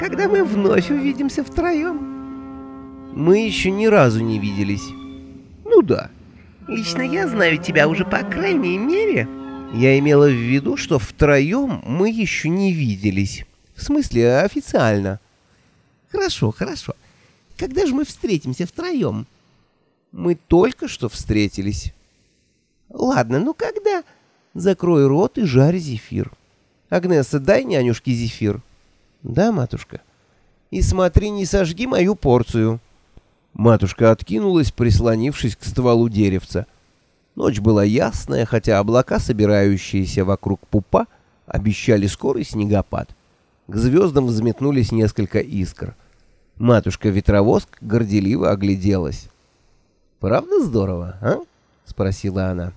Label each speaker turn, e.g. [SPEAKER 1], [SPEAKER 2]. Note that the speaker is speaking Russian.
[SPEAKER 1] когда мы вновь увидимся втроем.
[SPEAKER 2] Мы еще ни разу не виделись.
[SPEAKER 1] Ну да. Лично я знаю тебя уже по крайней мере.
[SPEAKER 2] Я имела в виду, что втроем мы еще не виделись. В смысле, официально.
[SPEAKER 1] Хорошо, хорошо. Когда же мы встретимся втроем?
[SPEAKER 2] Мы только что встретились.
[SPEAKER 1] Ладно, ну когда?
[SPEAKER 2] Закрой рот и жарь зефир. Агнеса, дай нянюшке зефир.
[SPEAKER 1] Да, матушка.
[SPEAKER 2] И смотри, не сожги мою порцию. Матушка откинулась, прислонившись к стволу деревца. Ночь была ясная, хотя облака, собирающиеся вокруг пупа, обещали скорый снегопад. К звездам взметнулись несколько искр. Матушка-ветровоск горделиво огляделась. «Правда здорово, а?» — спросила она.